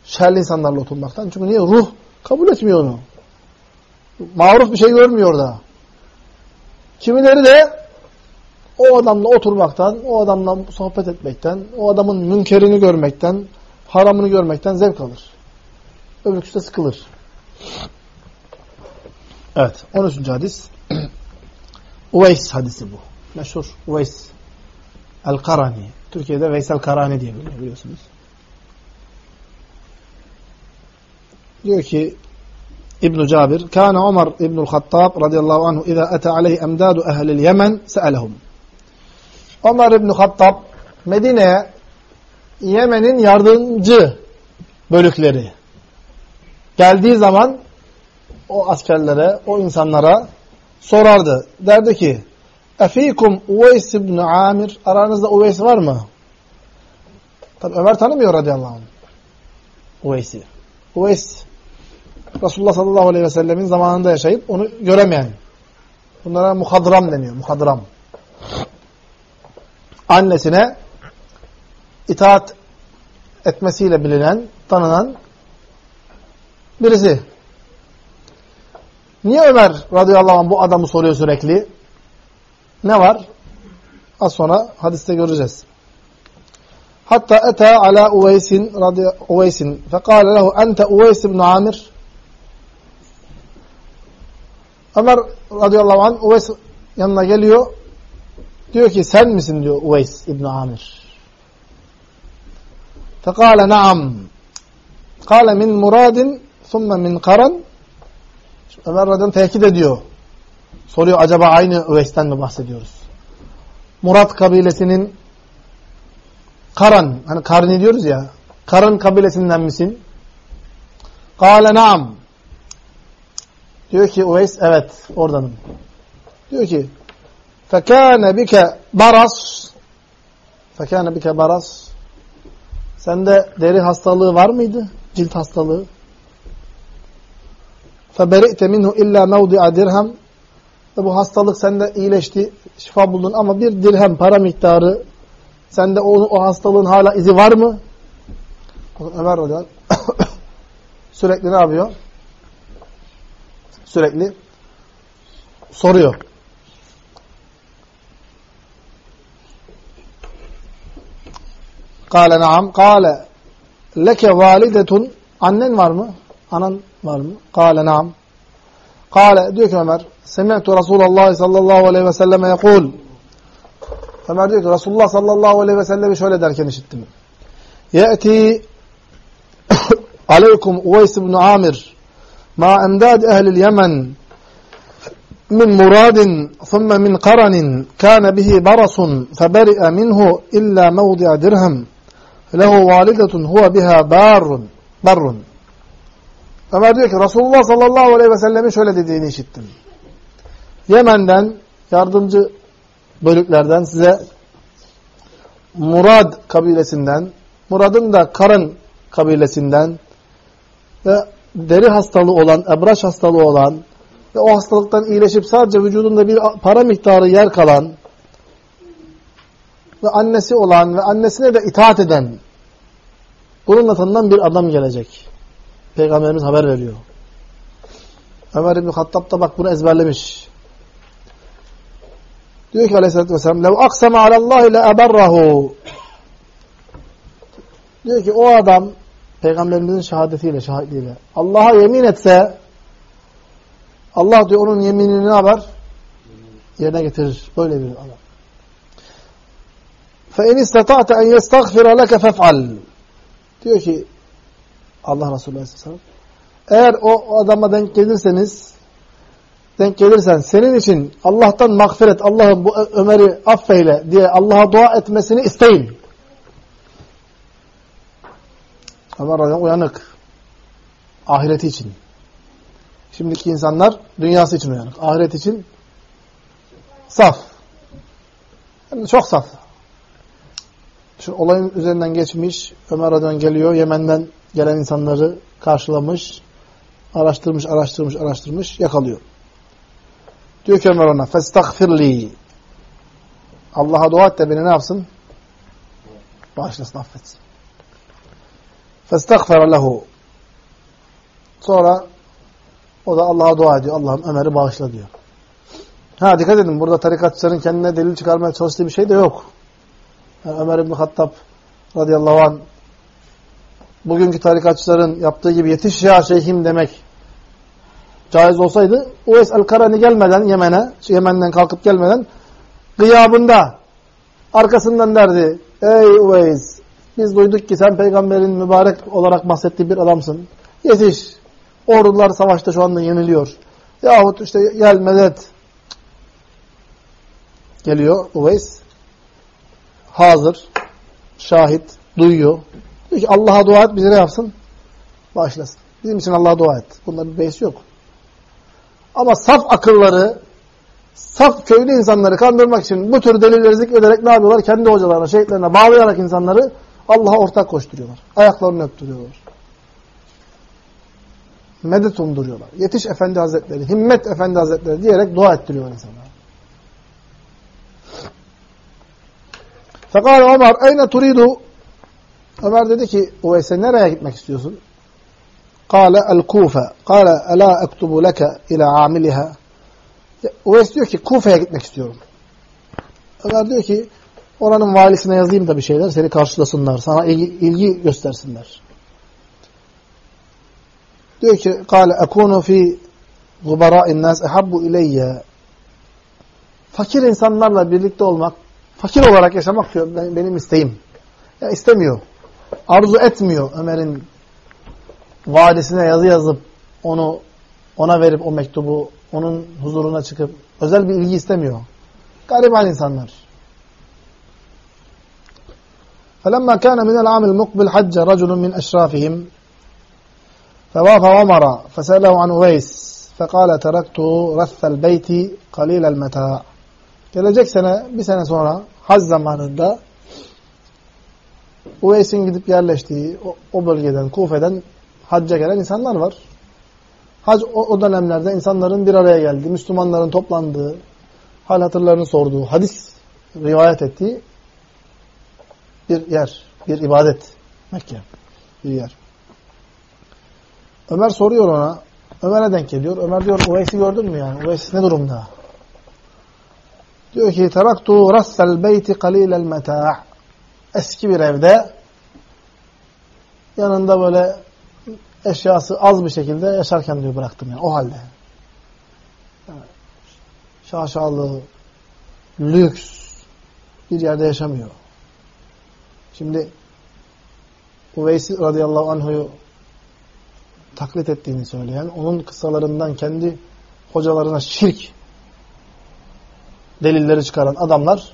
şerli insanlarla oturmaktan. Çünkü niye? Ruh kabul etmiyor onu. Maruf bir şey görmüyor da. Kimileri de o adamla oturmaktan, o adamla sohbet etmekten, o adamın münkerini görmekten, haramını görmekten zevk alır. Öbürküsü de sıkılır. Evet. 13. hadis. Uveys hadisi bu. Meşhur. Uveys. El-Karani. Türkiye'de Veysel Karani diye biliyorsunuz. Diyor ki İbn Cabir, "Kana Ömer İbnül Hattab radıyallahu anhu iza ata aleyhi emdadu ehlil Yemen sa'alahum." Ömer İbn Hattab Medine'ye Yemen'in yardımcı bölükleri geldiği zaman o askerlere, o insanlara sorardı. Derdi ki, Efikum Uveys ibn Amir, aranızda Uveys var mı? Tabi Ömer tanımıyor radıyallahu anh. Uveys'i. Uveys, Resulullah sallallahu aleyhi ve sellemin zamanında yaşayıp onu göremeyen. Bunlara muhadram deniyor, muhadram. Annesine itaat etmesiyle bilinen, tanınan birisi. Niye Ömer radıyallahu anh bu adamı soruyor sürekli? Ne var? Az sonra hadiste göreceğiz. Hatta eta ala Uveysin Uveysin fekale lehu ente Uveys ibn Amir Ömer radıyallahu anh Uveys yanına geliyor. Diyor ki sen misin diyor Uveys ibn Amir. Fekale naam. Kale min muradin thumme min karan Ömer radıyallahu tekit ediyor. Soruyor acaba aynı Üveys'ten mi bahsediyoruz? Murat kabilesinin Karan, hani Karni diyoruz ya, Karan kabilesinden misin? Kale naam. Diyor ki Uveys, evet oradanım. Diyor ki, fekâne bike baras, fekâne bike baras, sende deri hastalığı var mıydı? Cilt hastalığı. فَبَرِئْتَ مِنْهُ اِلَّا مَوْضِعَ dirham ve bu hastalık sende iyileşti, şifa buldun ama bir dirhem para miktarı sende o, o hastalığın hala izi var mı? Ömer radıyallahu sürekli ne yapıyor? Sürekli soruyor. Kale naam. Kale leke validetun. Annen var mı? Anan var mı? Kale naam. Kale diyor ki Ömer Semi'tu Resulullah sallallahu aleyhi ve selleme yekul Ömer diyor ki Resulullah sallallahu aleyhi ve sellemi şöyle derken işittim. Ye'ti aleykum Uveys ibn Amir ma emdad ehlil Yemen min muradin thumme min karanin kana bihi barasun feberi'e minhu illa mevdi'a dirhem lehu validetun huve biha barrun barrun Ömer diyor ki Resulullah sallallahu aleyhi ve sellemin şöyle dediğini işittim. Yemen'den yardımcı bölüklerden size Murad kabilesinden, Murad'ın da Karın kabilesinden ve deri hastalığı olan, ebraş hastalığı olan ve o hastalıktan iyileşip sadece vücudunda bir para miktarı yer kalan ve annesi olan ve annesine de itaat eden bununla tanınan bir adam gelecek. Peygamberimiz haber veriyor. Ömer İbni Hattab da bak bunu ezberlemiş. Diyor ki aleyhissalatü vesselam لَوْ أَقْسَمَ عَلَى اللّٰهِ لَأَبَرَّهُ Diyor ki o adam Peygamberimizin şehadetiyle, şahitliğiyle Allah'a yemin etse Allah diyor onun yeminini ne yapar? Yerine getirir. Böyle bir adam. فَاِنْ اِسْتَطَعْتَ اَنْ يَسْتَغْفِرَ لَكَ فَفْعَلْ Diyor ki Allah Resulü Aleyhisselam eğer o adama denk gelirseniz denk gelirsen senin için Allah'tan mağfiret, Allah'ım bu Ömer'i affeyle diye Allah'a dua etmesini isteyin. Ömer radıyallahu uyanık. Ahireti için. Şimdiki insanlar dünyası için uyanık. Ahiret için saf. Yani çok saf. Şu olayın üzerinden geçmiş, Ömer radıyallahu geliyor, Yemen'den gelen insanları karşılamış, araştırmış, araştırmış, araştırmış, yakalıyor. Diyor ki Ömer ona, فَاسْتَغْفِرْ Allah'a dua et de beni ne yapsın? Bağışlasın, affetsin. فَاسْتَغْفَرَ لَهُ Sonra o da Allah'a dua ediyor. Allah'ım Ömer'i bağışla diyor. Ha dikkat edin burada tarikatçıların kendine delil çıkarmaya çalıştığı bir şey de yok. Yani Ömer İbni Hattab radıyallahu anh bugünkü tarikatçıların yaptığı gibi yetiş ya şeyhim demek caiz olsaydı Uveys el-Karani gelmeden Yemen'e, Yemen'den kalkıp gelmeden gıyabında arkasından derdi ey Uveys biz duyduk ki sen peygamberin mübarek olarak bahsettiği bir adamsın. Yetiş. Ordular savaşta şu anda yeniliyor. Yahut işte gel medet. Geliyor Uveys. Hazır. Şahit. Duyuyor. Diyor ki Allah'a dua et bize ne yapsın? Bağışlasın. Bizim için Allah'a dua et. Bunların bir beys yok. Ama saf akılları, saf köylü insanları kandırmak için bu tür delilleri zikrederek ne yapıyorlar? Kendi hocalarına, şehitlerine bağlayarak insanları Allah'a ortak koşturuyorlar. Ayaklarını öptürüyorlar. Medet umduruyorlar. Yetiş Efendi Hazretleri, Himmet Efendi Hazretleri diyerek dua ettiriyor insanlara. Fekal Ömer, eyne turidu? Ömer dedi ki, Uveys'e nereye gitmek istiyorsun? Kale el-Kufe. Kale ela ektubu leke ila amiliha. Uveys diyor ki, Kufe'ye gitmek istiyorum. Ömer diyor ki, oranın valisine yazayım da bir şeyler, seni karşılasınlar, sana ilgi, göstersinler. Diyor ki, kale ekunu fi gubara'in nas ehabbu ileyye. Fakir insanlarla birlikte olmak, fakir olarak yaşamak diyor benim isteğim. Ya istemiyor. Arzu etmiyor Ömer'in valisine yazı yazıp onu ona verip o mektubu onun huzuruna çıkıp özel bir ilgi istemiyor. Gariban insanlar. فلما كان من العام المقبل حج رجل من أشرافهم فواف عمر فسأله عن أويس فقال تركت رث البيت قليل المتاع Gelecek sene, bir sene sonra hac zamanında Uveys'in gidip yerleştiği o, o bölgeden, Kufe'den hacca gelen insanlar var. Hac o, o dönemlerde insanların bir araya geldiği, Müslümanların toplandığı, hal hatırlarını sorduğu, hadis rivayet ettiği bir yer, bir ibadet. Mekke, bir yer. Ömer soruyor ona, Ömer'e denk geliyor. Ömer diyor, Uveys'i gördün mü yani? Uveys ne durumda? Diyor ki, teraktu rassel beyti kalilel meta' Eski bir evde yanında böyle eşyası az bir şekilde yaşarken diyor bıraktım yani o halde. Yani, şaşalı, lüks bir yerde yaşamıyor. Şimdi Uveysi radıyallahu anhu'yu taklit ettiğini söyleyen, onun kıssalarından kendi hocalarına şirk delilleri çıkaran adamlar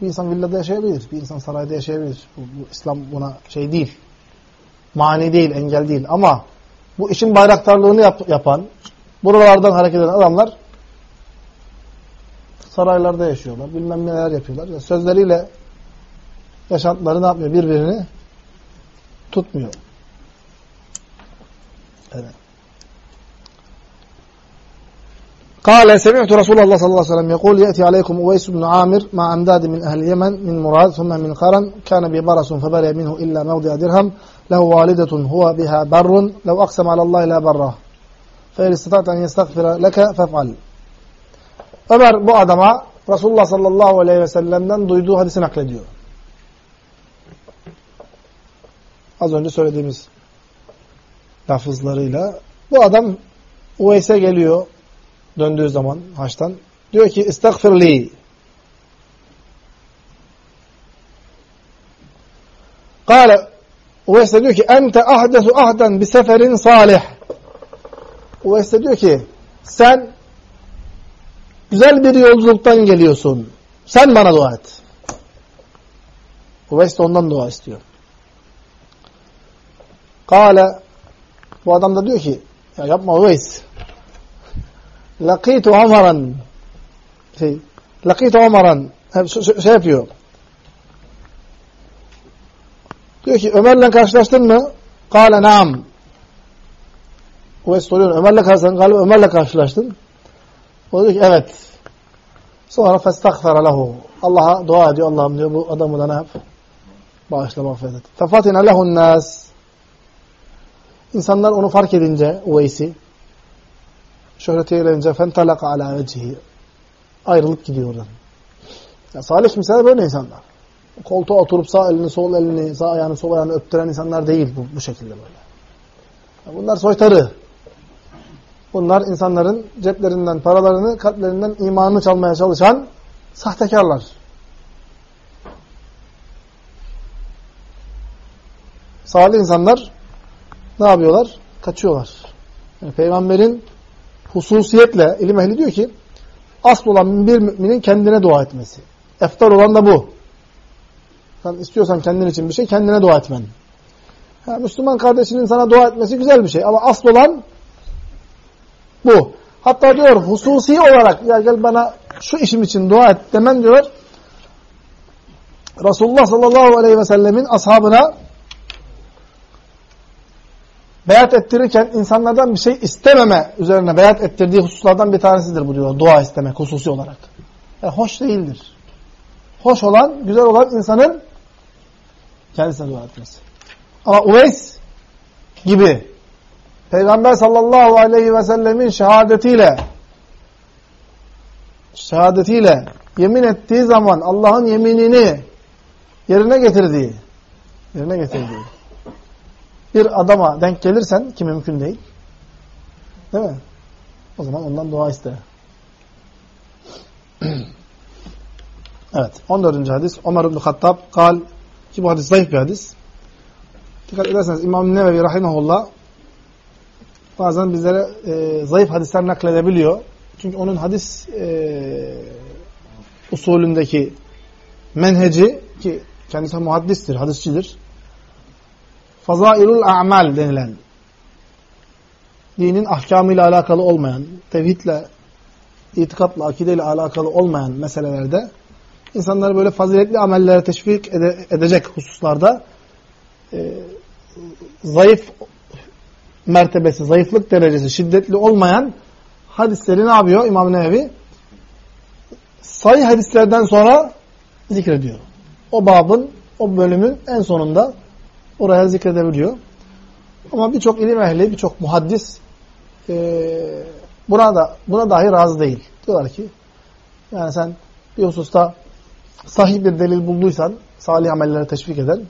bir insan villada yaşayabilir, bir insan sarayda yaşayabilir. Bu, bu İslam buna şey değil. Mani değil, engel değil. Ama bu işin bayraktarlığını yap, yapan, buralardan hareket eden adamlar saraylarda yaşıyorlar. Bilmem neler yapıyorlar. Yani sözleriyle yaşantıları ne yapmıyor? Birbirini tutmuyor. Evet. قال سمعت رسول الله صلى الله عليه وسلم يقول يأتي عليكم أويس بن عامر مع أمداد من أهل اليمن من مراد ثم من قرن كان ببرس فبرئ منه إلا موضع درهم له والدة هو بها بر لو أقسم على الله لا بره فإن استطعت أن يستغفر لك فافعل Ömer bu adama Resulullah sallallahu aleyhi ve sellem'den duyduğu hadisi naklediyor. Az önce söylediğimiz lafızlarıyla. Bu adam Uveys'e geliyor döndüğü zaman haçtan. Diyor ki istagfirli. Kale Uveys diyor ki ente ahdesu ahden bi seferin salih. Uveys diyor ki sen güzel bir yolculuktan geliyorsun. Sen bana dua et. Uveys de ondan dua istiyor. Kale bu adam da diyor ki ya yapma Uveys. Lakitu Umaran şey, Lakitu Umaran şey yapıyor. Diyor ki Ömer'le karşılaştın mı? Kale naam. Uveys soruyor. Ömer'le karşılaştın. Galiba Ömer'le karşılaştın. O diyor ki evet. Sonra festagfara lehu. Allah'a dua ediyor. Allah'ım diyor bu adamı da ne yap? Bağışla mağfiret et. Fefatine lehun nas. İnsanlar onu fark edince Uveys'i şöhreti eğlenince fentalaka ala vecihi ayrılıp gidiyor oradan. Ya salih kimseler böyle insanlar. Koltuğa oturup sağ elini, sol elini, sağ ayağını, sol ayağını öptüren insanlar değil bu, bu şekilde böyle. Ya bunlar soytarı. Bunlar insanların ceplerinden paralarını, kalplerinden imanını çalmaya çalışan sahtekarlar. Salih insanlar ne yapıyorlar? Kaçıyorlar. Yani peygamberin hususiyetle ilim ehli diyor ki asıl olan bir müminin kendine dua etmesi. Eftar olan da bu. Sen istiyorsan kendin için bir şey kendine dua etmen. Ha, Müslüman kardeşinin sana dua etmesi güzel bir şey ama asıl olan bu. Hatta diyor hususi olarak ya gel bana şu işim için dua et demen diyor Resulullah sallallahu aleyhi ve sellemin ashabına beyat ettirirken insanlardan bir şey istememe üzerine beyat ettirdiği hususlardan bir tanesidir bu diyor. Dua istemek hususi olarak. Yani hoş değildir. Hoş olan, güzel olan insanın kendisine dua etmesi. Ama Uveys gibi Peygamber sallallahu aleyhi ve sellemin şehadetiyle şehadetiyle yemin ettiği zaman Allah'ın yeminini yerine getirdiği yerine getirdiği bir adama denk gelirsen ki mümkün değil. Değil mi? O zaman ondan dua iste. evet. 14. hadis. Ömer ibn Hattab kal ki bu hadis zayıf bir hadis. Dikkat ederseniz İmam Nevevi rahimahullah bazen bizlere e, zayıf hadisler nakledebiliyor. Çünkü onun hadis e, usulündeki menheci ki kendisi muhaddistir, hadisçidir fazailul a'mal denilen dinin ahkamıyla alakalı olmayan, tevhidle, itikatla, akideyle alakalı olmayan meselelerde insanları böyle faziletli amellere teşvik ede edecek hususlarda e, zayıf mertebesi, zayıflık derecesi şiddetli olmayan hadisleri ne yapıyor İmam Nevevi? Sayı hadislerden sonra zikrediyor. O babın, o bölümün en sonunda oraya zikredebiliyor. Ama birçok ilim ehli, birçok muhaddis e, buna da buna dahi razı değil. Diyorlar ki yani sen bir hususta sahih bir delil bulduysan salih amellere teşvik eden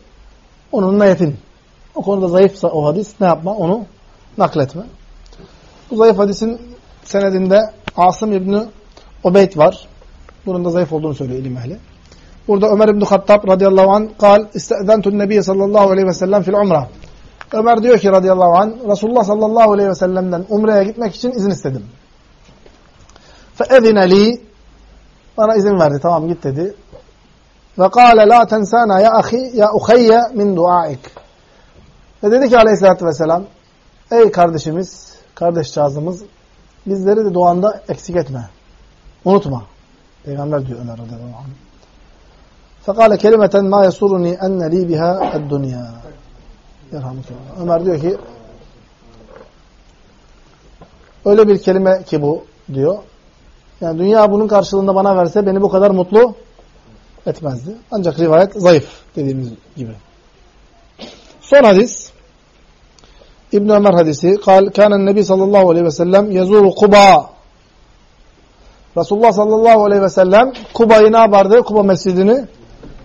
onunla yetin. O konuda zayıfsa o hadis ne yapma? Onu nakletme. Bu zayıf hadisin senedinde Asım İbni Obeyd var. Bunun da zayıf olduğunu söylüyor ilim ehli. Burada Ömer İbn Hattab radıyallahu anh kal istedentu nebiye sallallahu aleyhi ve sellem fil umra. Ömer diyor ki radıyallahu anh Resulullah sallallahu aleyhi ve sellem'den umreye gitmek için izin istedim. Fe ezine li bana izin verdi. Tamam git dedi. Ve kâle la tensana ya ahi ya uhayye min duaik. Ve dedi ki aleyhissalatü vesselam ey kardeşimiz, kardeş cazımız bizleri de duanda eksik etme. Unutma. Peygamber diyor Ömer radıyallahu anh. Fekale kelimeten ma yesuruni enne li biha ed-dunya. Ömer diyor ki öyle bir kelime ki bu diyor. Yani dünya bunun karşılığında bana verse beni bu kadar mutlu etmezdi. Ancak rivayet zayıf dediğimiz gibi. Son hadis İbn Ömer hadisi kal kana Nebi sallallahu aleyhi ve sellem yazuru Kuba Resulullah sallallahu aleyhi ve sellem Kuba'yı ne yapardı? Kuba mescidini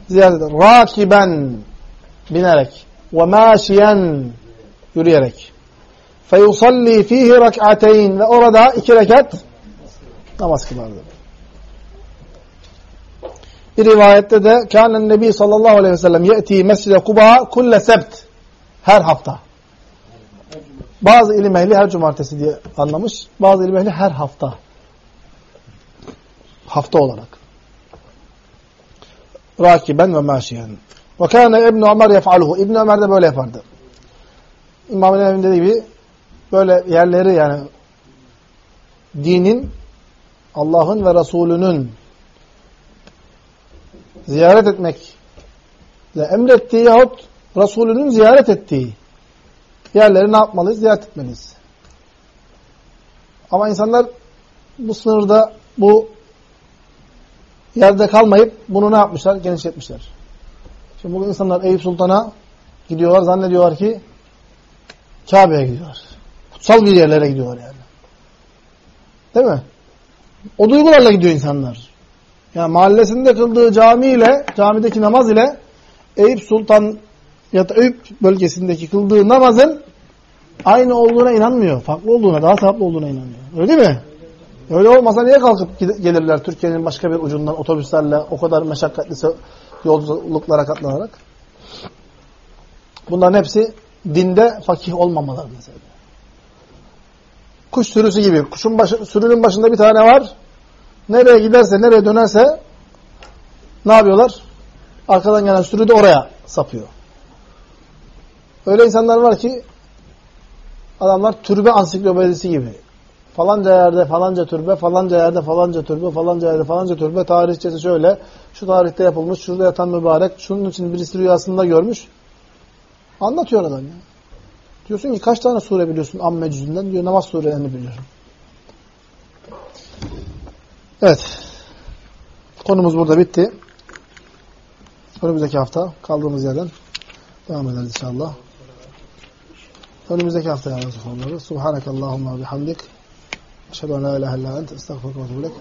ziyaret eder. Rakiben binerek ve maşiyen yürüyerek. Feyusalli fihi rak'ateyn ve orada iki rekat namaz kılardı. Bir rivayette de kânen nebi sallallahu aleyhi ve sellem ye'ti mescide Kuba kulle sebt. Her hafta. Bazı ilim ehli her cumartesi diye anlamış. Bazı ilim ehli her hafta. Hafta olarak. Rakiben ve maşiyen. Ve kâne İbn Ömer yef'aluhu. İbn Ömer de böyle yapardı. Evinde dediği gibi böyle yerleri yani dinin Allah'ın ve Resulünün ziyaret etmekle emrettiği yahut Resulünün ziyaret ettiği yerleri ne yapmalıyız? Ziyaret etmeliyiz. Ama insanlar bu sınırda, bu yerde kalmayıp bunu ne yapmışlar? Genişletmişler. Şimdi bugün insanlar Eyüp Sultan'a gidiyorlar, zannediyorlar ki Kabe'ye gidiyorlar. Kutsal bir yerlere gidiyorlar yani. Değil mi? O duygularla gidiyor insanlar. Yani mahallesinde kıldığı cami ile, camideki namaz ile Eyüp Sultan ya da Eyüp bölgesindeki kıldığı namazın aynı olduğuna inanmıyor. Farklı olduğuna, daha sevaplı olduğuna inanıyor. Öyle değil mi? Öyle olmasa niye kalkıp gelirler Türkiye'nin başka bir ucundan otobüslerle o kadar meşakkatli yolculuklara katlanarak? Bunların hepsi dinde fakih olmamaları mesela. Kuş sürüsü gibi. Kuşun başı, sürünün başında bir tane var. Nereye giderse, nereye dönerse ne yapıyorlar? Arkadan gelen sürü de oraya sapıyor. Öyle insanlar var ki adamlar türbe ansiklopedisi gibi. Falanca yerde falanca türbe, falanca yerde falanca türbe, falanca yerde falanca türbe, tarihçesi şöyle, şu tarihte yapılmış, şurada yatan mübarek, şunun için birisi rüyasında görmüş. Anlatıyor adam ya. Diyorsun ki kaç tane sure biliyorsun amme cüzünden? Diyor namaz surelerini biliyorum. Evet. Konumuz burada bitti. Önümüzdeki hafta kaldığımız yerden devam ederiz inşallah. Önümüzdeki hafta konuları. Subhanakallahumma bihamdik. Eşhedü en la ilahe illa ente estağfurullah